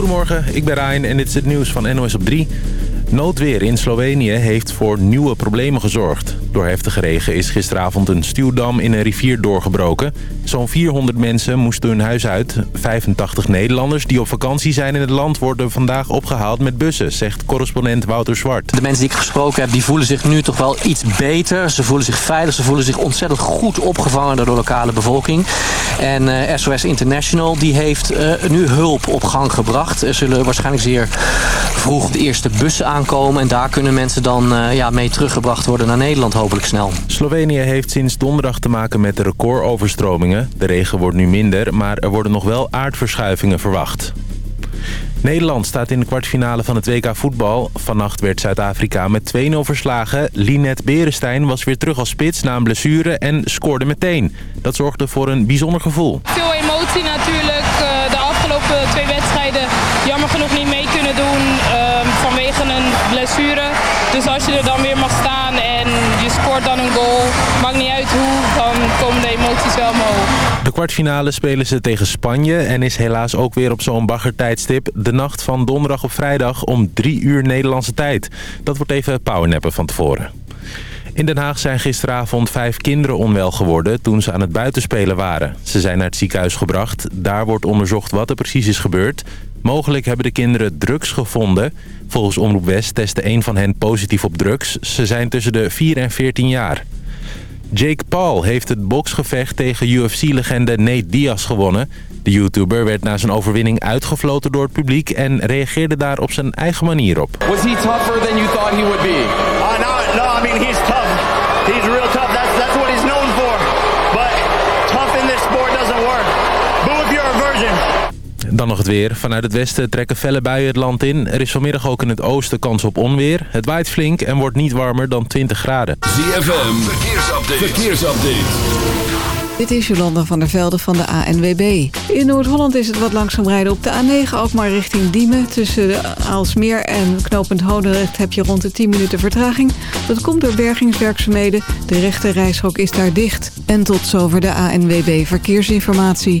Goedemorgen, ik ben Ryan en dit is het nieuws van NOS op 3. Noodweer in Slovenië heeft voor nieuwe problemen gezorgd. Door heftige regen is gisteravond een stuwdam in een rivier doorgebroken. Zo'n 400 mensen moesten hun huis uit. 85 Nederlanders die op vakantie zijn in het land worden vandaag opgehaald met bussen, zegt correspondent Wouter Zwart. De mensen die ik gesproken heb, die voelen zich nu toch wel iets beter. Ze voelen zich veilig, ze voelen zich ontzettend goed opgevangen door de lokale bevolking. En SOS eh, International die heeft uh, nu hulp op gang gebracht. Er zullen waarschijnlijk zeer vroeg de eerste bussen aankomen. En daar kunnen mensen dan uh, ja, mee teruggebracht worden naar Nederland hopelijk snel. Slovenië heeft sinds donderdag te maken met de recordoverstromingen. De regen wordt nu minder, maar er worden nog wel aardverschuivingen verwacht. Nederland staat in de kwartfinale van het WK voetbal. Vannacht werd Zuid-Afrika met 2-0 verslagen. Linette Berenstein was weer terug als spits na een blessure en scoorde meteen. Dat zorgde voor een bijzonder gevoel. Veel emotie natuurlijk. De afgelopen twee wedstrijden jammer genoeg niet mee kunnen doen vanwege een blessure. Dus als je er dan weer mag staan De kwartfinale spelen ze tegen Spanje en is helaas ook weer op zo'n baggertijdstip. De nacht van donderdag op vrijdag om 3 uur Nederlandse tijd. Dat wordt even powernappen van tevoren. In Den Haag zijn gisteravond vijf kinderen onwel geworden toen ze aan het buitenspelen waren. Ze zijn naar het ziekenhuis gebracht. Daar wordt onderzocht wat er precies is gebeurd. Mogelijk hebben de kinderen drugs gevonden. Volgens Omroep West testte een van hen positief op drugs. Ze zijn tussen de 4 en 14 jaar. Jake Paul heeft het boksgevecht tegen UFC-legende Nate Diaz gewonnen. De YouTuber werd na zijn overwinning uitgefloten door het publiek... en reageerde daar op zijn eigen manier op. Was he tougher than you thought he would be? Uh, no, no, I mean he's tough. He's real tough. That's, that's what he's known for. But tough in this sport doesn't work. Boo if you're a virgin. Dan nog het weer. Vanuit het westen trekken felle buien het land in. Er is vanmiddag ook in het oosten kans op onweer. Het waait flink en wordt niet warmer dan 20 graden. ZFM, verkeersupdate. verkeersupdate. Dit is Jolanda van der Velde van de ANWB. In Noord-Holland is het wat langzaam rijden op de A9, ook maar richting Diemen. Tussen de Aalsmeer en knooppunt Hodendrecht heb je rond de 10 minuten vertraging. Dat komt door bergingswerkzaamheden. De rechte reishok is daar dicht. En tot zover de ANWB Verkeersinformatie.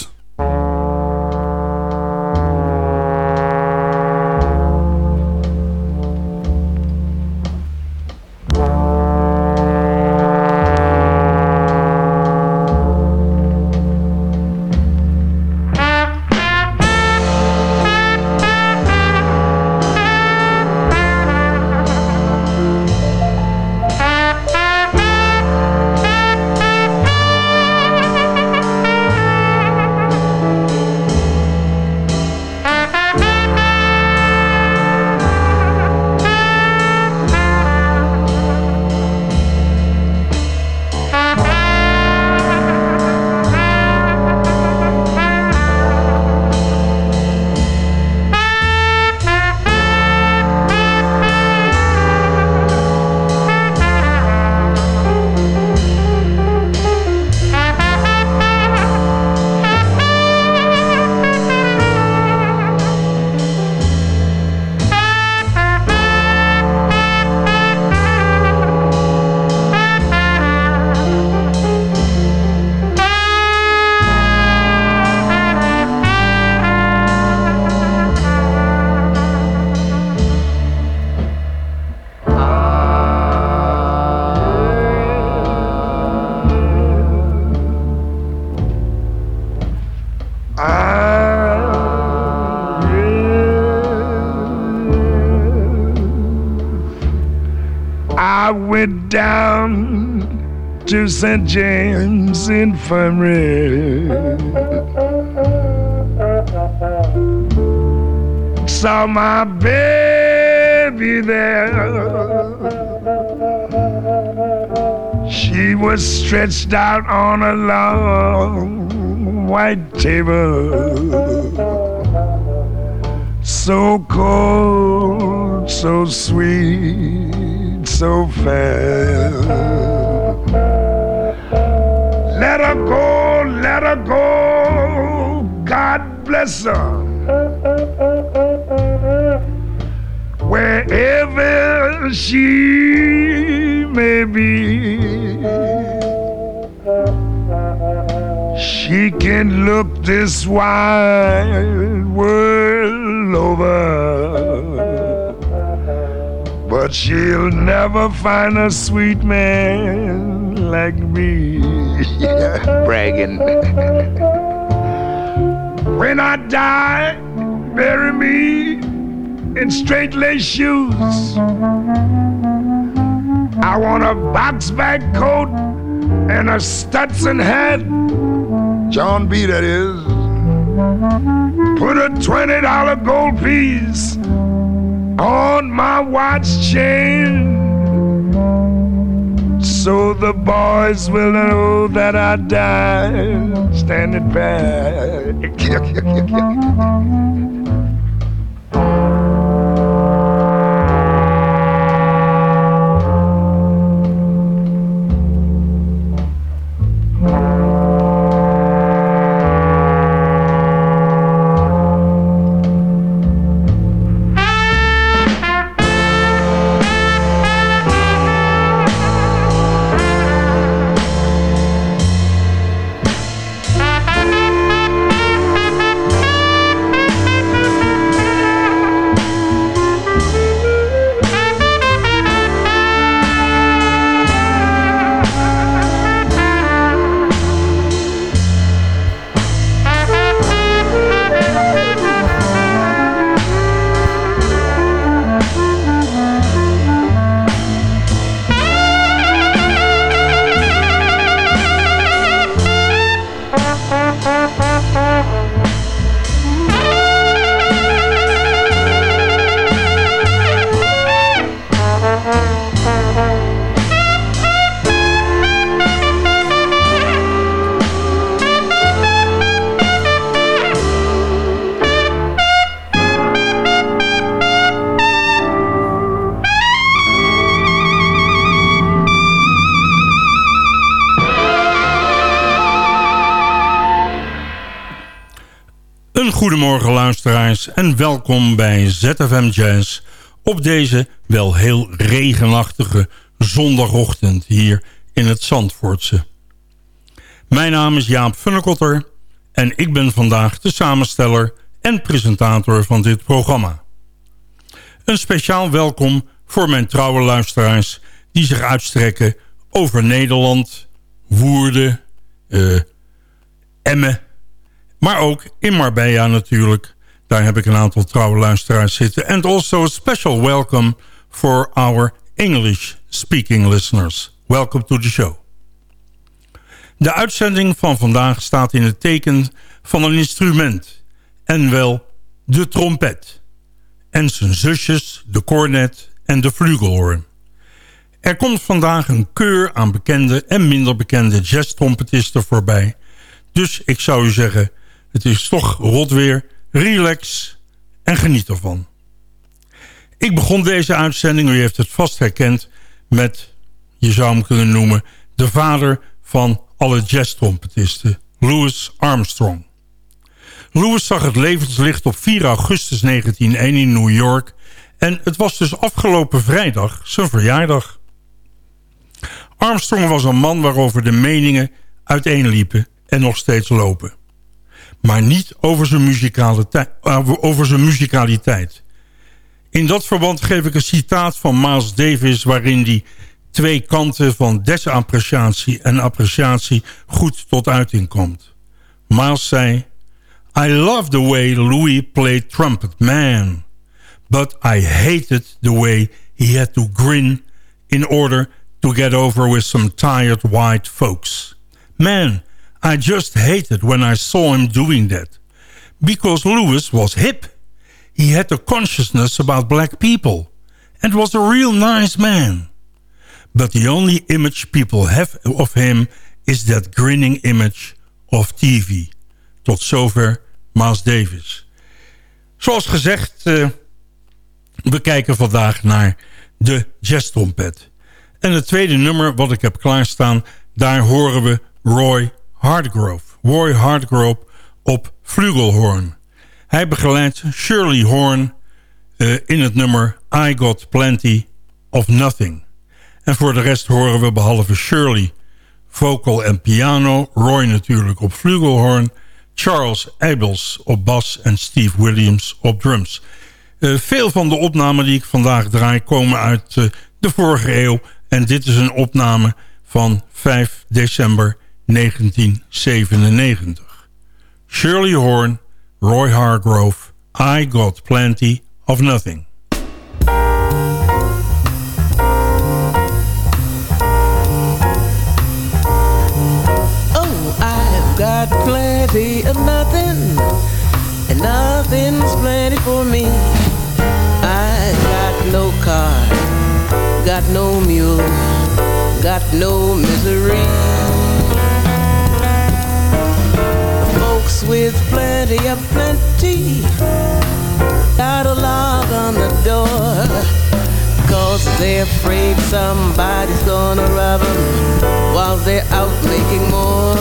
St. James Infirmary. Saw my baby there. She was stretched out on a long white table. So cold, so sweet, so fair. Let her go, let her go. God bless her. Wherever she may be, she can look this wide world over, but she'll never find a sweet man like me. Bragging. when I die, bury me in straight lace shoes. I want a box bag coat and a Stetson hat. John B. That is. Put a twenty dollar gold piece on my watch chain. So the boys will know that I died standing back. Goedemorgen luisteraars en welkom bij ZFM Jazz op deze wel heel regenachtige zondagochtend hier in het Zandvoortse. Mijn naam is Jaap Funnekotter en ik ben vandaag de samensteller en presentator van dit programma. Een speciaal welkom voor mijn trouwe luisteraars die zich uitstrekken over Nederland, Woerden, uh, Emmen maar ook in Marbella natuurlijk. Daar heb ik een aantal trouwe luisteraars zitten. And also a special welcome for our English speaking listeners. Welcome to the show. De uitzending van vandaag staat in het teken van een instrument. En wel de trompet. En zijn zusjes, de cornet en de flugelhorn. Er komt vandaag een keur aan bekende en minder bekende jazztrompetisten voorbij. Dus ik zou u zeggen het is toch rot weer. Relax en geniet ervan. Ik begon deze uitzending, u heeft het vast herkend... met, je zou hem kunnen noemen... de vader van alle jazztrompetisten, Louis Armstrong. Louis zag het levenslicht op 4 augustus 1901 in New York... en het was dus afgelopen vrijdag zijn verjaardag. Armstrong was een man waarover de meningen uiteenliepen en nog steeds lopen maar niet over zijn, over zijn muzikaliteit. In dat verband geef ik een citaat van Miles Davis... waarin die twee kanten van desappreciatie en appreciatie goed tot uiting komt. Miles zei... I love the way Louis played trumpet, man. But I hated the way he had to grin... in order to get over with some tired white folks. Man, I just hated when I saw him doing that. Because Lewis was hip. he had a consciousness about black people and was a real nice man. But the only image people have of him is that grinning image of TV. Tot zover Miles Davis. Zoals gezegd, uh, we kijken vandaag naar de jazztrompet. En het tweede nummer wat ik heb klaarstaan, daar horen we Roy Hardgrove. Roy Hardgrove op flugelhorn. Hij begeleidt Shirley Horn uh, in het nummer I Got Plenty of Nothing. En voor de rest horen we behalve Shirley vocal en piano... Roy natuurlijk op flugelhorn... Charles Abels op bas en Steve Williams op drums. Uh, veel van de opnamen die ik vandaag draai komen uit uh, de vorige eeuw... en dit is een opname van 5 december 1997. Shirley Horn, Roy Hargrove, I Got Plenty of Nothing. Oh, I've got plenty of nothing, and nothing's plenty for me. I got no car, got no mule, got no misery. With plenty of plenty. Got a lock on the door. Cause they're afraid somebody's gonna rob them While they're out making more.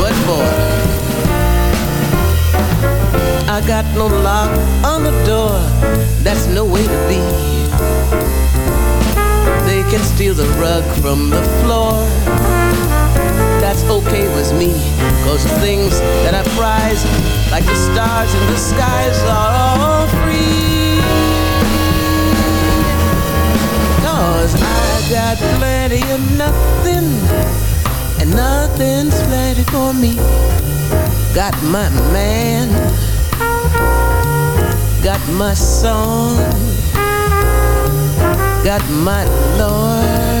But boy I got no lock on the door. That's no way to be can steal the rug from the floor that's okay with me. Cause the things that I prize, like the stars in the skies, are all free. Cause I got plenty of nothing, and nothing's plenty for me. Got my man, got my song, got my Lord.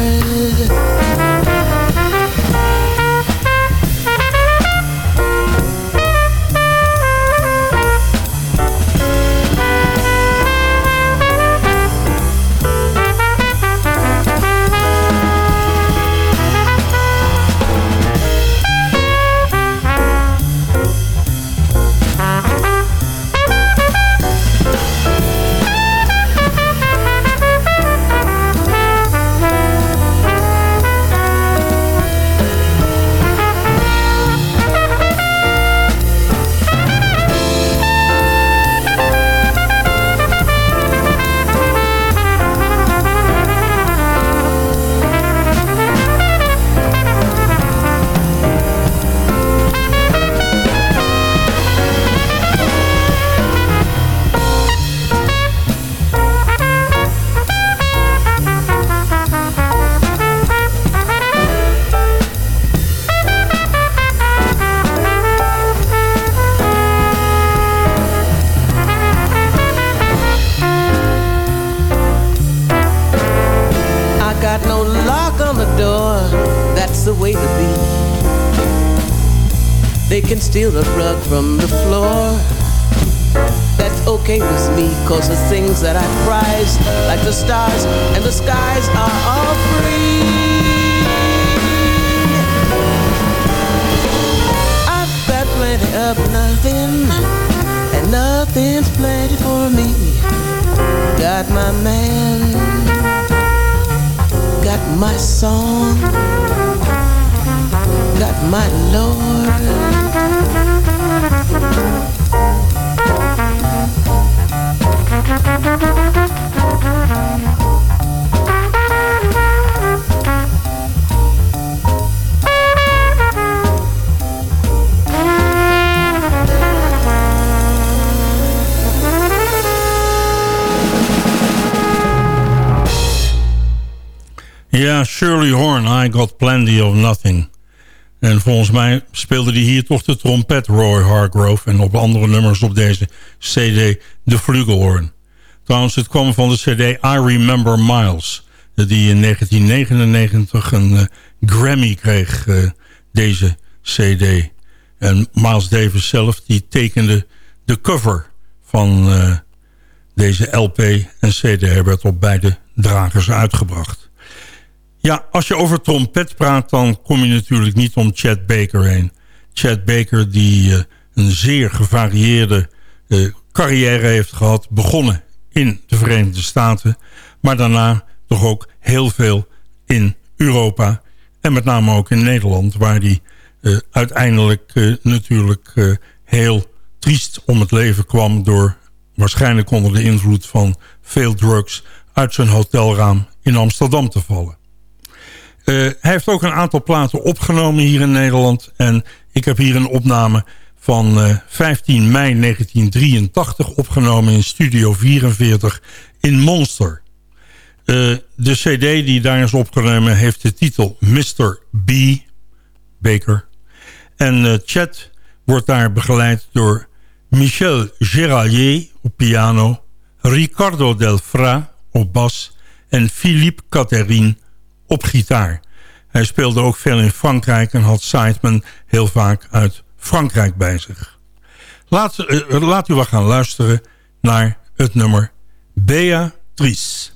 Volgens mij speelde hij hier toch de trompet Roy Hargrove... en op andere nummers op deze cd de flugelhorn. Trouwens, het kwam van de cd I Remember Miles... die in 1999 een uh, Grammy kreeg, uh, deze cd. En Miles Davis zelf die tekende de cover van uh, deze LP en CD werd op beide dragers uitgebracht. Ja, als je over trompet praat, dan kom je natuurlijk niet om Chad Baker heen. Chad Baker die uh, een zeer gevarieerde uh, carrière heeft gehad. Begonnen in de Verenigde Staten, maar daarna toch ook heel veel in Europa. En met name ook in Nederland, waar hij uh, uiteindelijk natuurlijk heel triest om het leven kwam... door waarschijnlijk onder de invloed van veel drugs... uit zijn hotelraam in Amsterdam te vallen. Hij heeft ook een aantal platen opgenomen hier in Nederland. En ik heb hier een opname van 15 mei 1983 opgenomen in Studio 44 in Monster. Uh, de cd die daar is opgenomen heeft de titel Mr. B. Baker. En Chet wordt daar begeleid door Michel Géralier op piano... Ricardo Delfra op bas en Philippe Catherine op gitaar. Hij speelde ook veel in Frankrijk en had Sideman heel vaak uit Frankrijk bij zich. Laat, uh, laat u wel gaan luisteren naar het nummer Beatrice.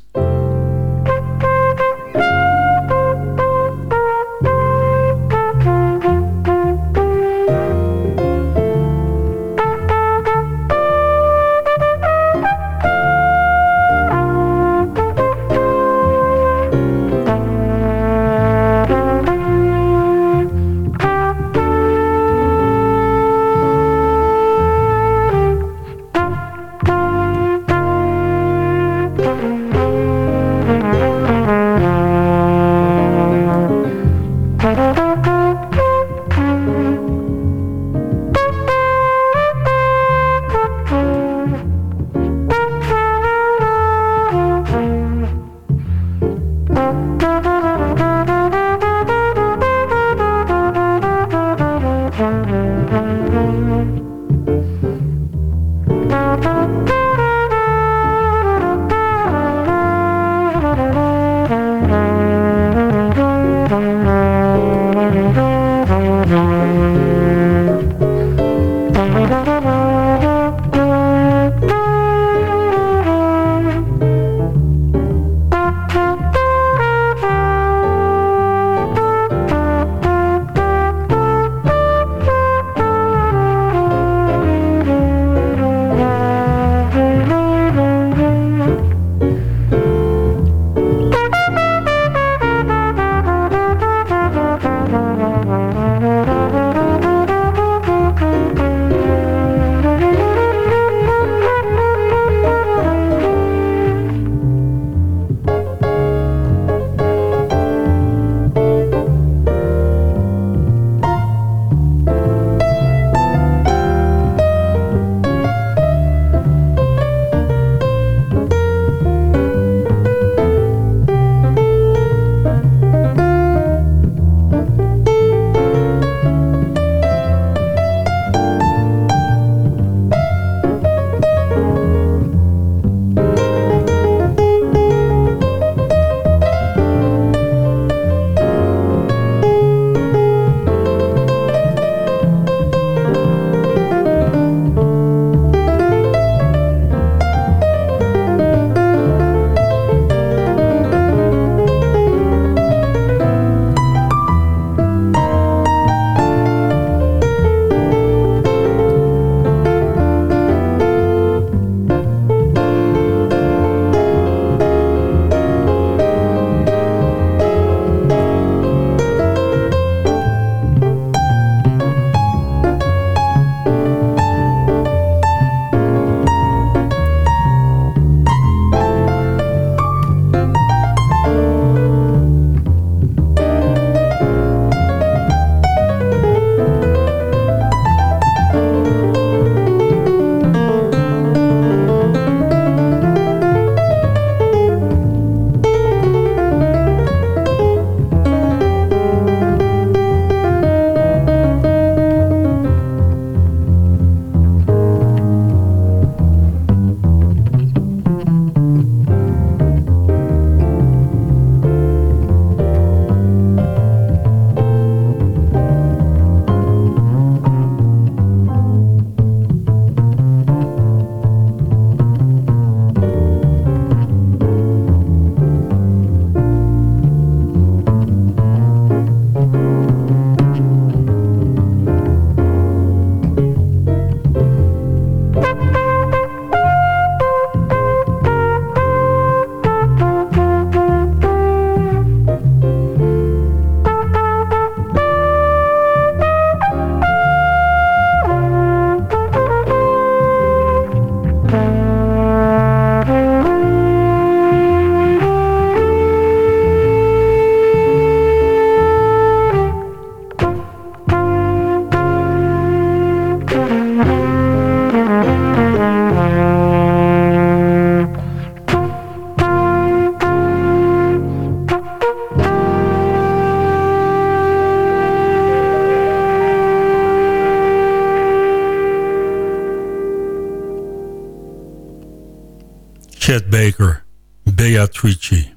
Chet Baker, Beatrice.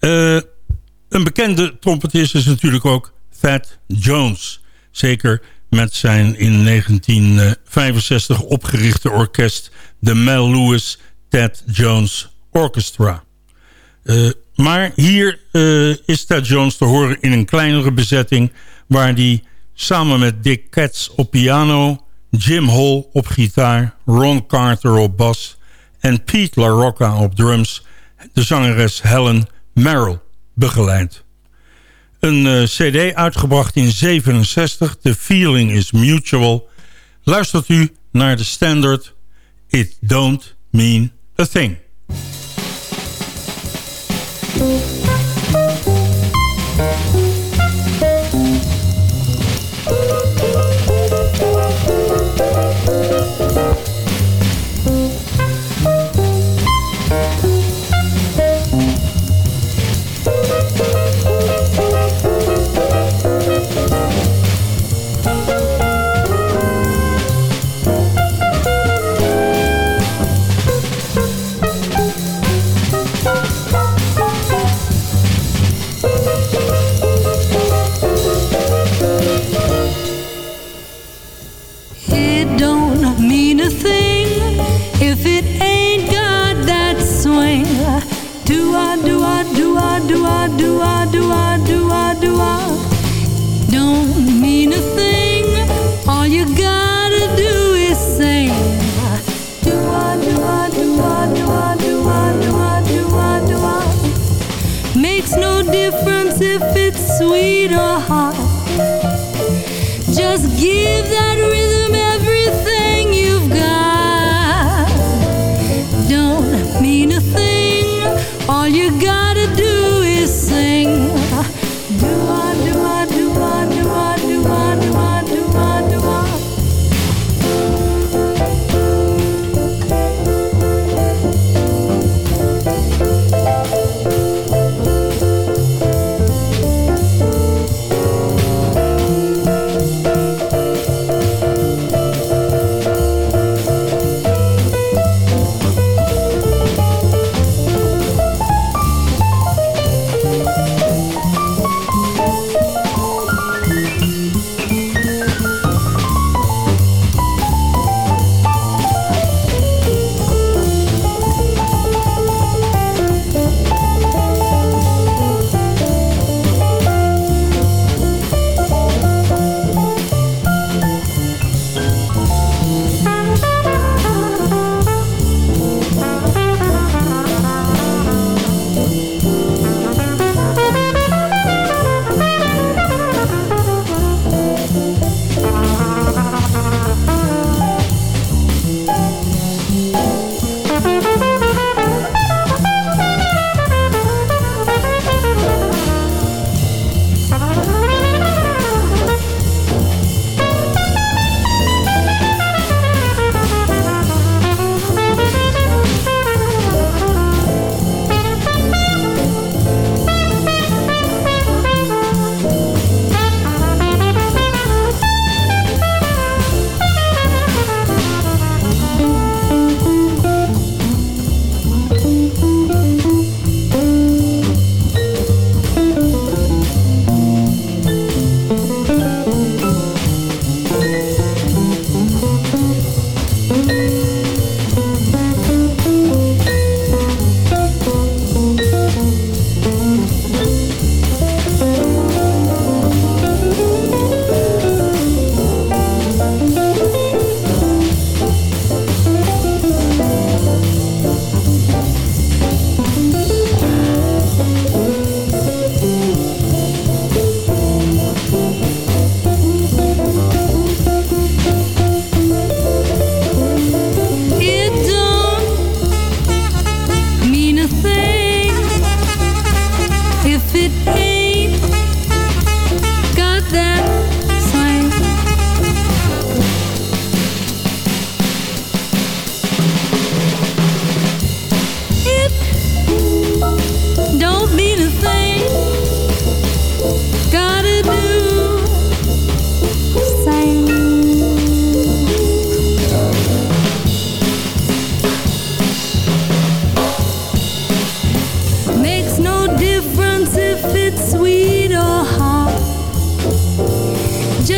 Uh, een bekende trompetist is natuurlijk ook Thad Jones. Zeker met zijn in 1965 opgerichte orkest... de Mel Lewis Thad Jones Orchestra. Uh, maar hier uh, is Thad Jones te horen in een kleinere bezetting... waar hij samen met Dick Katz op piano... Jim Hall op gitaar, Ron Carter op bas... en Pete LaRocca op drums... de zangeres Helen Merrill begeleid. Een uh, cd uitgebracht in 67, The Feeling is Mutual. Luistert u naar de standard It Don't Mean a Thing. sweetheart. Just give.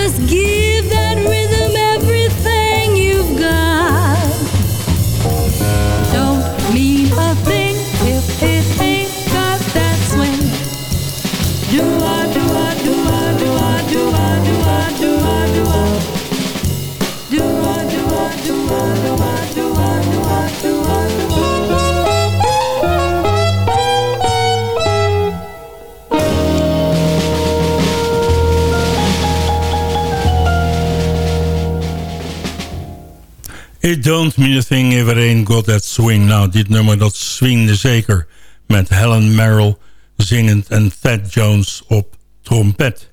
Just give It don't mean a thing if it ain't got that swing. Nou, dit nummer dat swingde zeker met Helen Merrill zingend en Thad Jones op trompet.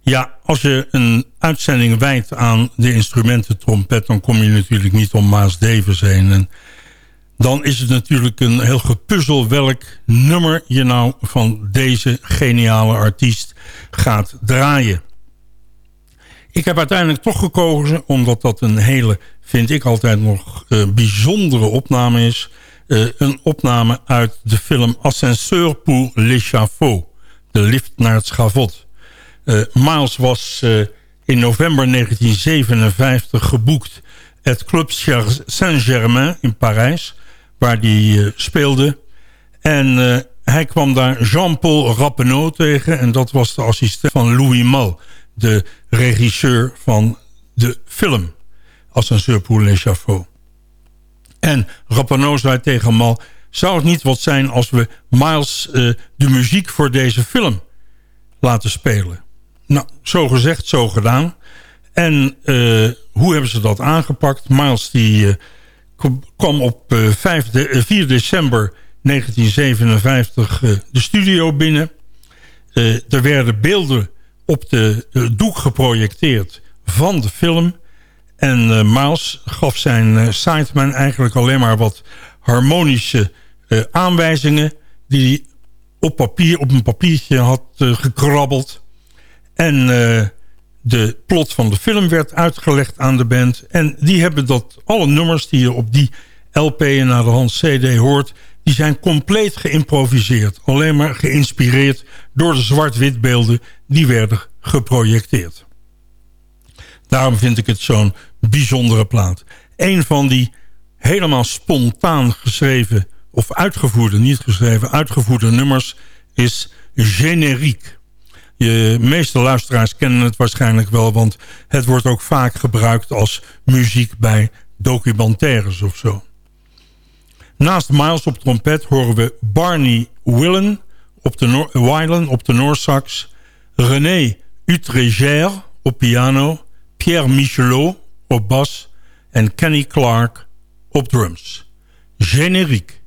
Ja, als je een uitzending wijdt aan de instrumenten trompet... dan kom je natuurlijk niet om Maas Davis heen. En dan is het natuurlijk een heel gepuzzel welk nummer je nou van deze geniale artiest gaat draaien. Ik heb uiteindelijk toch gekozen, omdat dat een hele, vind ik altijd nog, uh, bijzondere opname is. Uh, een opname uit de film Ascenseur pour l'échafaud. De lift naar het schavot. Uh, Miles was in november 1957 geboekt het Club Saint-Germain in Parijs, waar hij speelde. En hij kwam daar Jean-Paul Rappeneau tegen en dat was de assistent van Louis Mal de regisseur van de film Ascenseur pour l'échafaud. En Rappeneau zei tegen Mal... zou het niet wat zijn als we Miles uh, de muziek voor deze film laten spelen? Nou, zo gezegd, zo gedaan. En uh, hoe hebben ze dat aangepakt? Miles die, uh, kwam op 5 de, 4 december 1957 de studio binnen. er werden beelden op de doek geprojecteerd van de film. En uh, Miles gaf zijn uh, sideman eigenlijk alleen maar wat harmonische uh, aanwijzingen... die hij op, papier, op een papiertje had gekrabbeld. En de plot van de film werd uitgelegd aan de band. En die hebben dat, alle nummers die je op die LP en naar de hand CD hoort... die zijn compleet geïmproviseerd. Alleen maar geïnspireerd door de zwart-wit beelden die werden geprojecteerd. Daarom vind ik het zo'n bijzondere plaat. Een van die helemaal spontaan geschreven... of uitgevoerde, niet geschreven, uitgevoerde nummers... is Generiek. Je meeste luisteraars kennen het waarschijnlijk wel... want het wordt ook vaak gebruikt als muziek bij documentaires of zo. Naast Miles op trompet horen we Barney Willen op de, Wylen op de Noorsax... René Utreger op piano... Pierre Michelot op bas en Kenny Clark op drums. Generiek.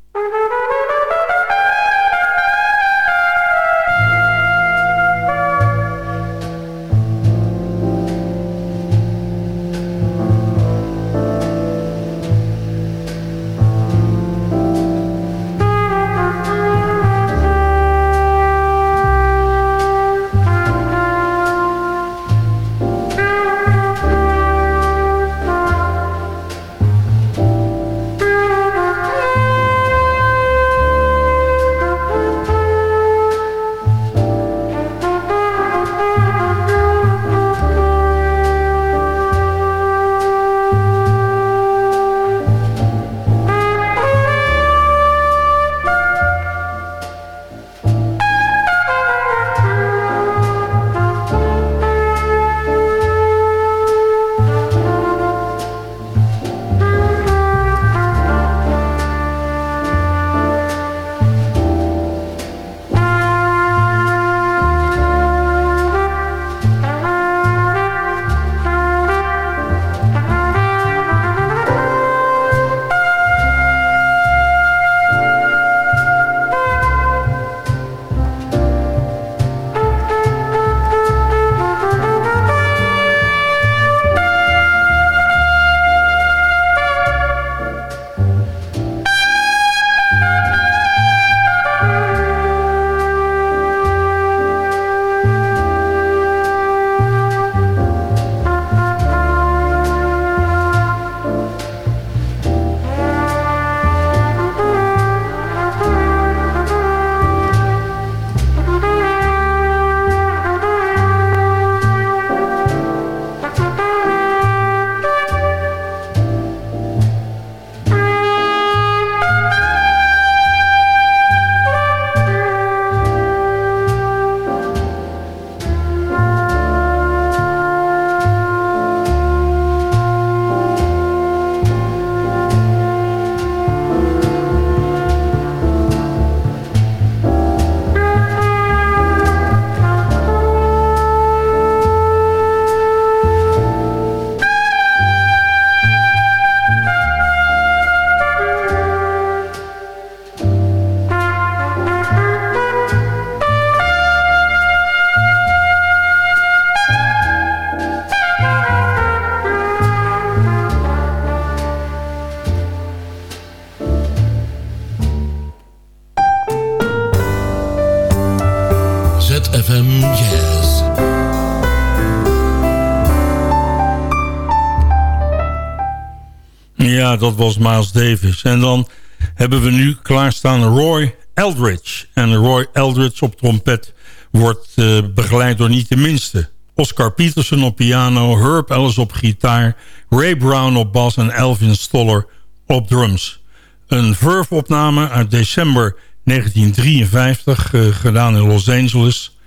Dat was Miles Davis. En dan hebben we nu klaarstaan Roy Eldridge. En Roy Eldridge op trompet wordt uh, begeleid door niet de minste. Oscar Peterson op piano, Herb Ellis op gitaar... Ray Brown op bas en Elvin Stoller op drums. Een Verve-opname uit december 1953, uh, gedaan in Los Angeles.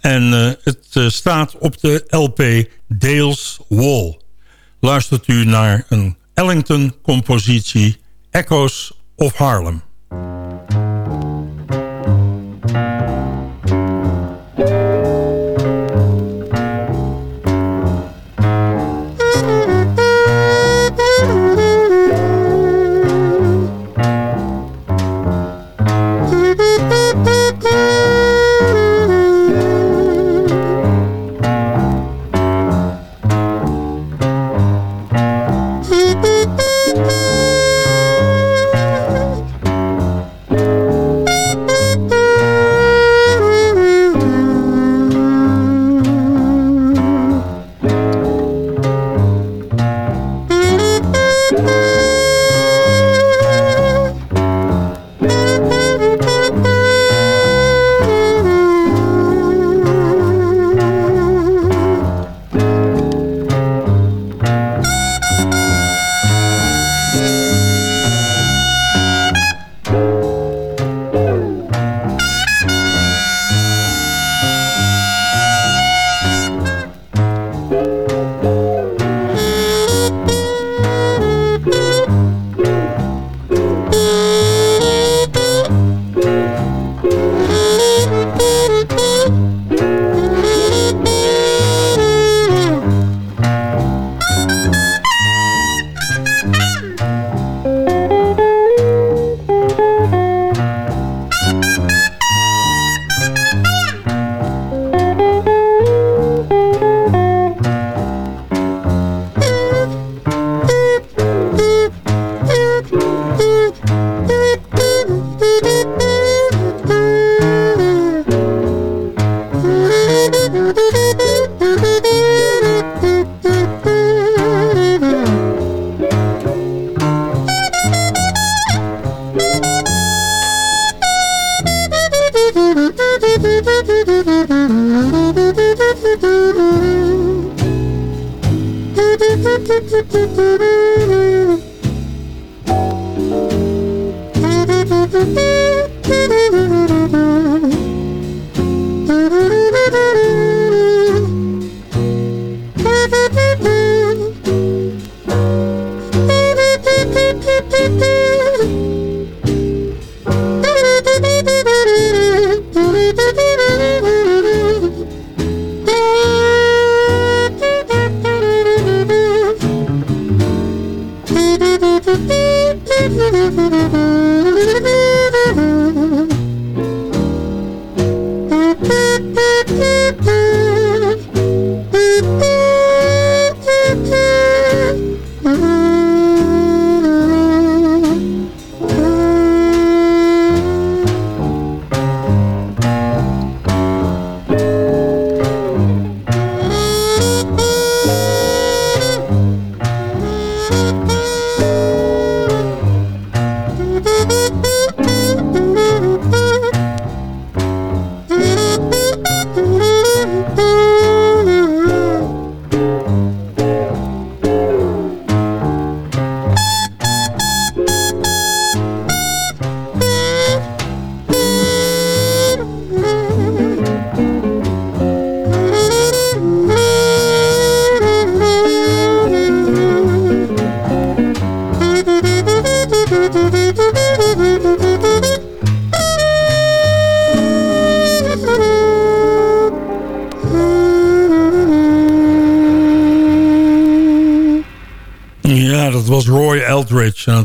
En uh, het staat op de LP Dale's Wall. Luistert u naar een Ellington-compositie Echoes of Harlem.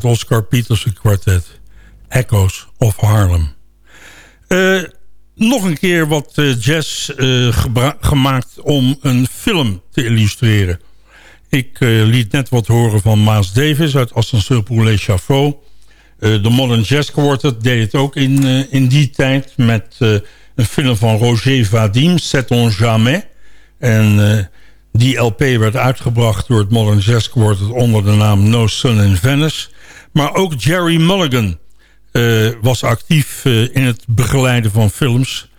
Oscar Peterson kwartet. Echoes of Harlem. Uh, nog een keer wat uh, jazz uh, gemaakt om een film te illustreren. Ik liet net wat horen van Maas Davis uit Ascenseur pour les Chafaux. de Modern Jazz Quartet deed het ook in, in die tijd... met een film van Roger Vadim, C'est on jamais. En Die LP werd uitgebracht door het Modern Jazz Quartet onder de naam No Sun in Venice. Maar ook Jerry Mulligan uh, was actief uh, in het begeleiden van films.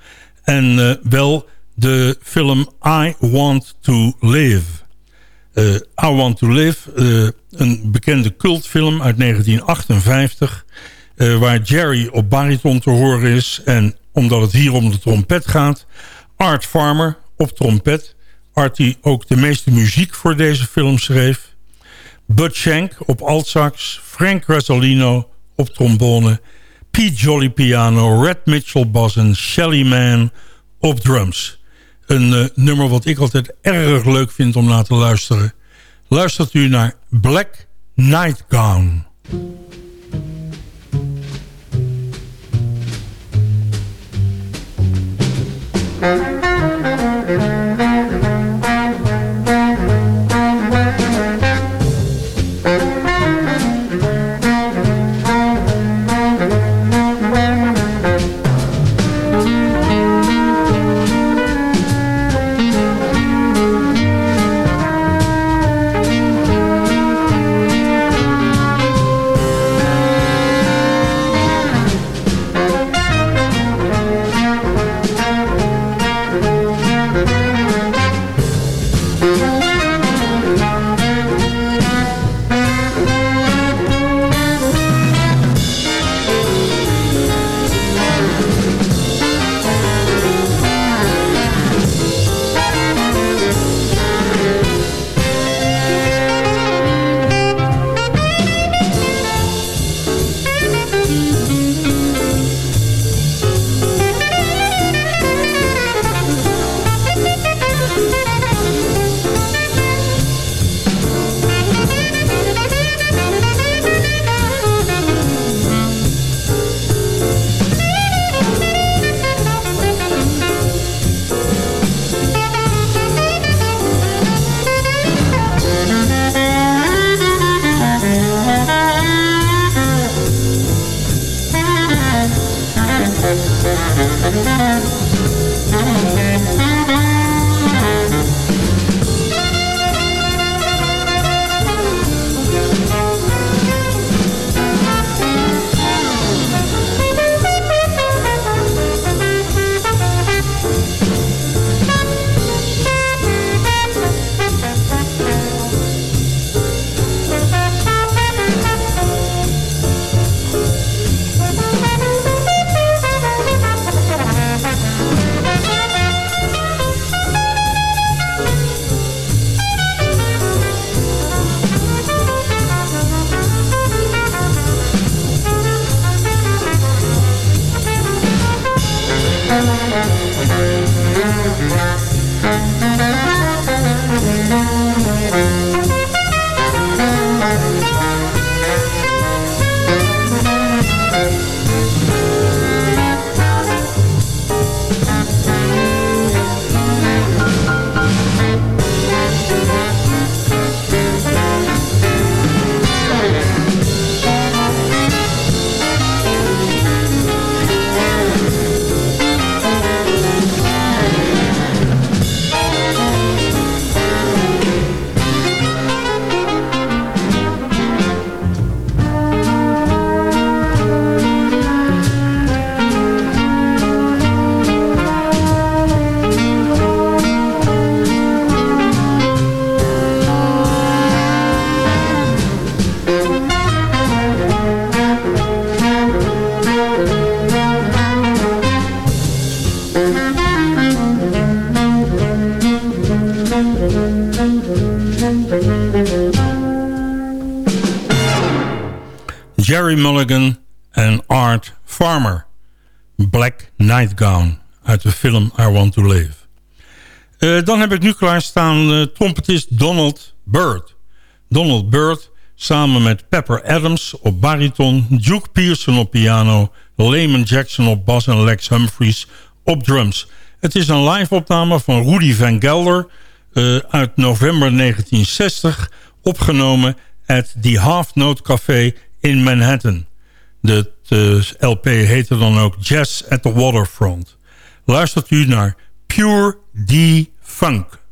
En uh, wel de film I Want To Live. I Want To Live, een bekende cultfilm uit 1958... waar Jerry op bariton te horen is. En omdat het hier om de trompet gaat... Art Farmer op trompet. Art die ook de meeste muziek voor deze film schreef. Bud Shank op altsax. Frank Razzolino op trombone. Pete Jolly piano. Red Mitchell bas en Shelly Man op drums. Een uh, nummer wat ik altijd erg leuk vind om naar te luisteren. Luistert u naar Black Nightgown. Mulligan en Art Farmer. Black Nightgown uit de film I Want To Live. Uh, dan heb ik nu klaarstaan uh, trompetist Donald Byrd. Donald Byrd samen met Pepper Adams op bariton... Duke Pearson op piano... Lehman Jackson op bas en Lex Humphries op drums. Het is een live opname van Rudy Van Gelder... Uh, uit november 1960... opgenomen at The Half Note Café in Manhattan. De, LP heette dan ook Jazz at the Waterfront. Luistert u naar Pure D-Funk.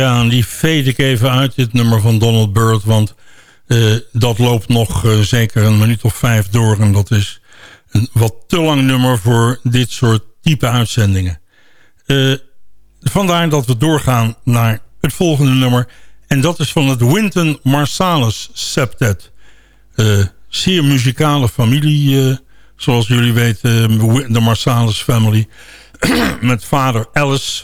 Ja, en die fade ik even uit, dit nummer van Donald Byrd. Want eh, dat loopt nog eh, zeker een minuut of vijf door. En dat is een wat te lang nummer voor dit soort type uitzendingen. Eh, vandaar dat we doorgaan naar het volgende nummer. En dat is van het Winton Marsalis Septet. zeer muzikale familie, zoals jullie weten. De Marsalis family. met vader Alice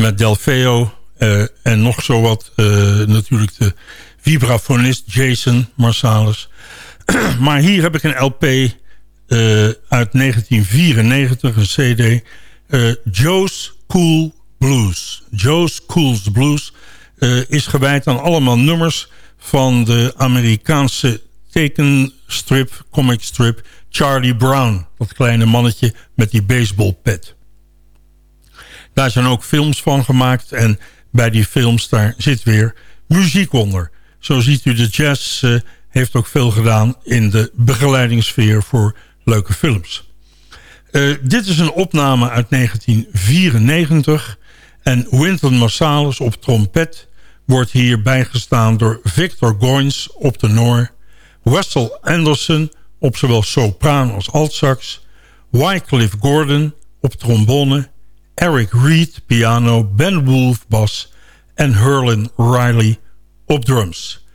met Delfeo uh, en nog zo wat. Uh, natuurlijk de vibrafonist Jason Marsalis. maar hier heb ik een LP uh, uit 1994, een CD. Joe's Cool Blues. Joe's Cool's Blues is gewijd aan allemaal nummers van de Amerikaanse tekenstrip, comic strip Charlie Brown. Dat kleine mannetje met die baseballpet. Daar zijn ook films van gemaakt. En bij die films daar zit weer muziek onder. Zo ziet u de jazz uh, heeft ook veel gedaan in de begeleidingssfeer voor leuke films. Uh, dit is een opname uit 1994. En Wynton Marsalis op trompet wordt hier bijgestaan door Victor Goins op tenor... Wessel Anderson op zowel sopraan als altsax... Wycliffe Gordon op trombone Eric Reed piano, Ben Wolf bas en Herlin Riley op drums.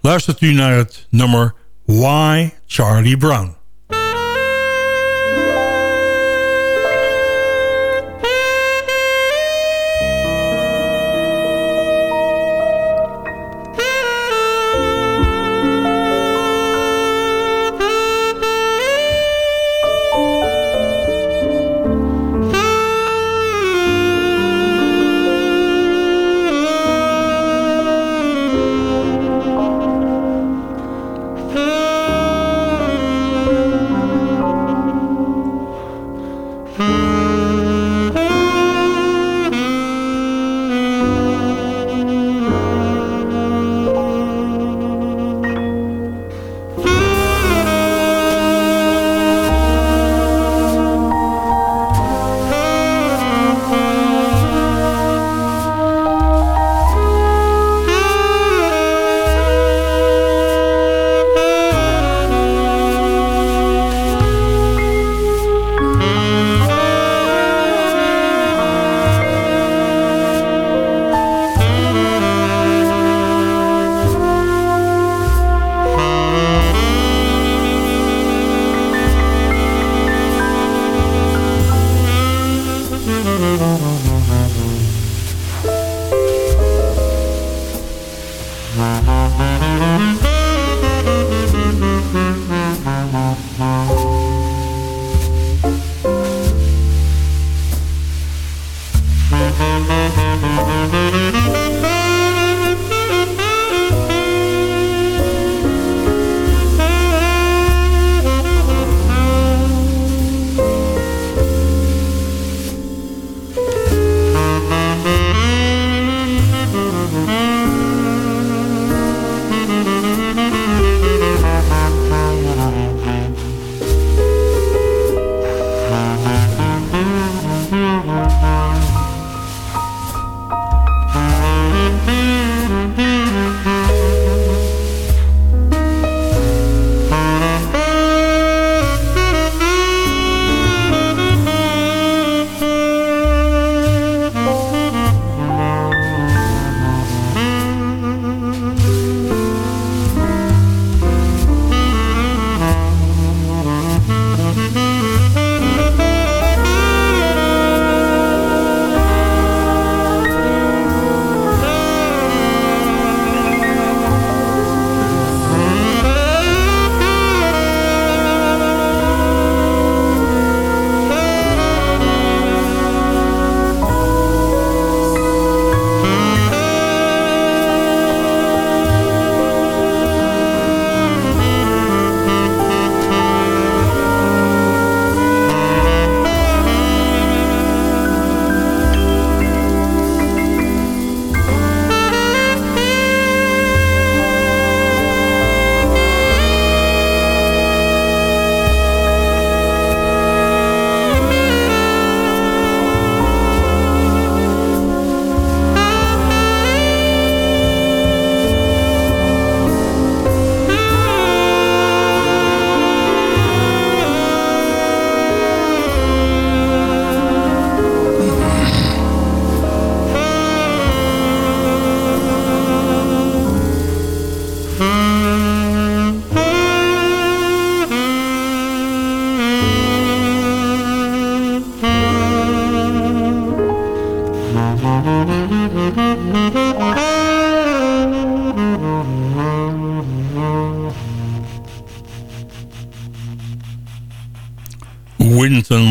Luistert u naar het nummer Why Charlie Brown.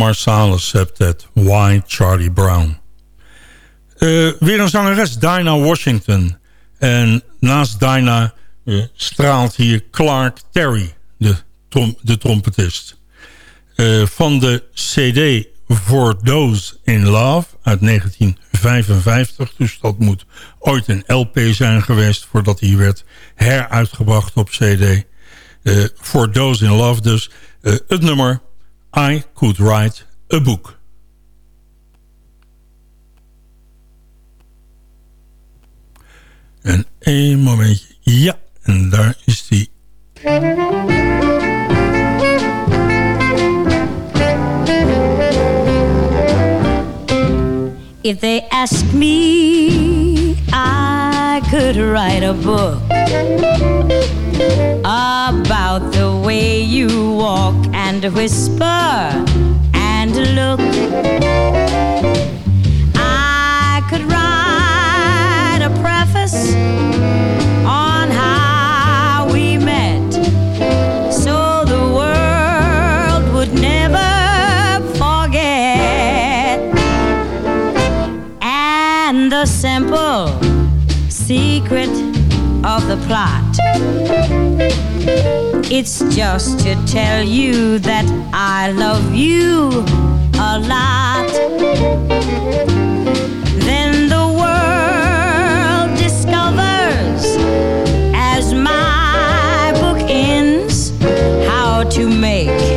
Marsalis Septet, Why Charlie Brown. Uh, weer een zangeres, Dinah Washington. En naast Dinah uh, straalt hier Clark Terry, de, de trompetist. Uh, van de cd For Those in Love uit 1955. Dus dat moet ooit een LP zijn geweest... voordat hij werd heruitgebracht op cd. For Those in Love dus. het nummer I Could Write a Book. En één momentje. Ja, en daar is die. If they ask me, I could write a book about the way you walk and a whisper and a look. I could write a preface on how we met so the world would never forget. And the simple secret of the plot. It's just to tell you that I love you a lot. Then the world discovers, as my book ends, how to make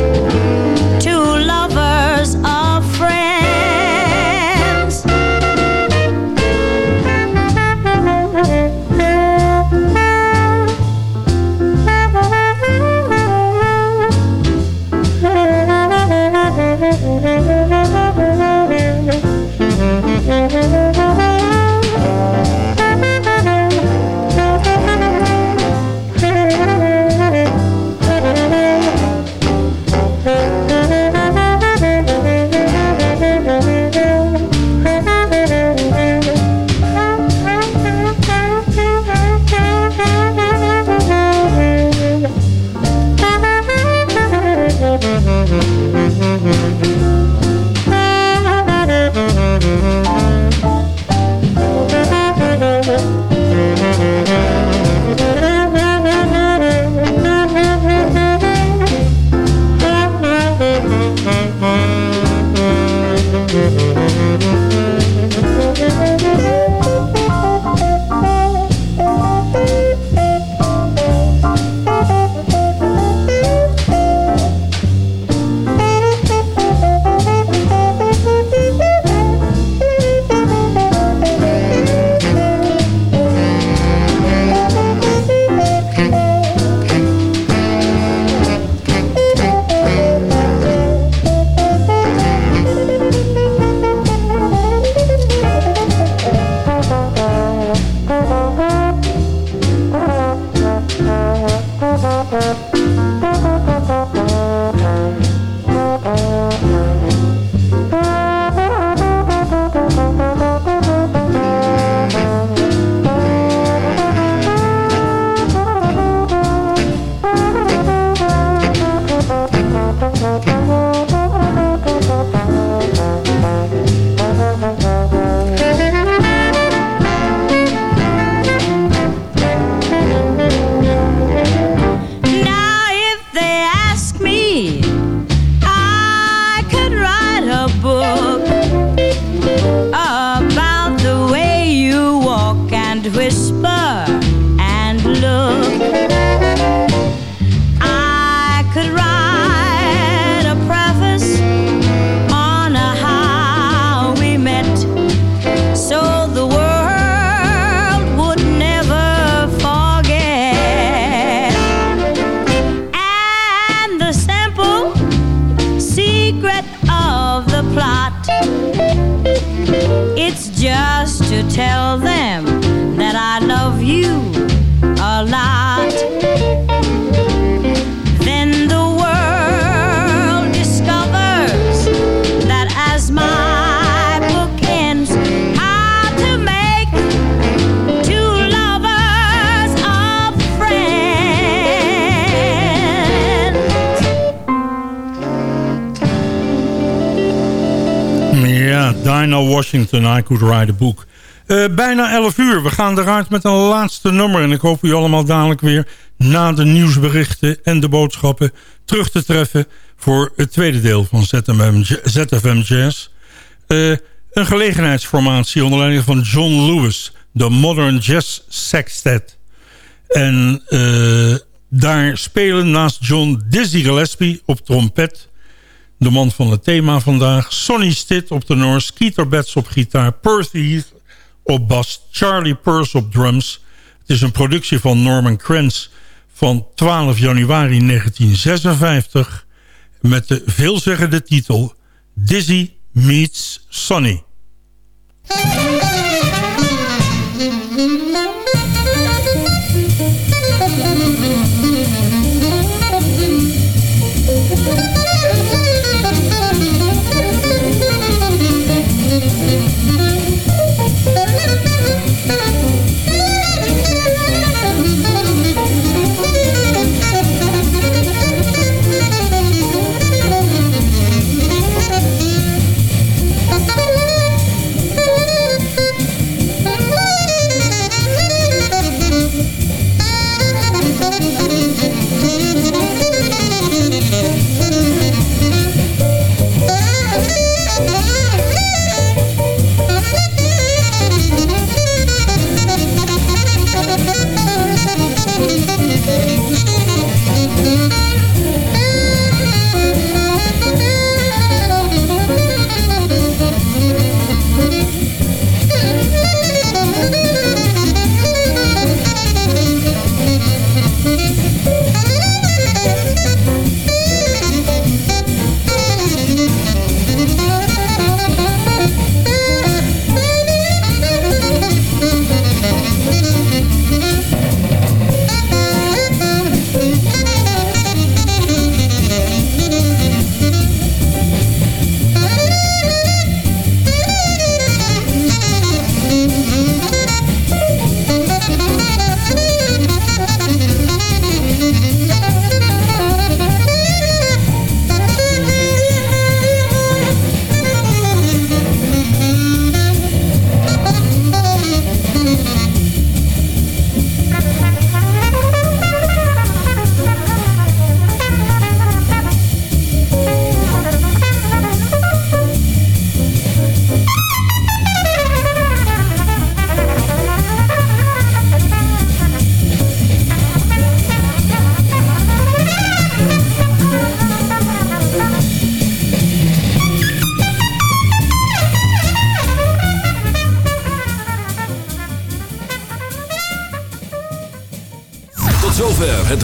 Washington, I Could Write a Book. Eh, bijna 11 uur. We gaan eruit met een laatste nummer. En ik hoop u allemaal dadelijk weer na de nieuwsberichten en de boodschappen terug te treffen voor het tweede deel van ZFM, ZFM Jazz. Eh, een gelegenheidsformatie onder leiding van John Lewis, de Modern Jazz Sextet. En uh, daar spelen naast John Dizzy Gillespie op trompet... de man van het thema vandaag... Sonny Stitt op de Noor, Skeeter Betts op gitaar... Percy Heath op bas, Charlie Purse op drums. Het is een productie van Norman Kranz van 12 januari 1956... met de veelzeggende titel Dizzy Meets Sonny.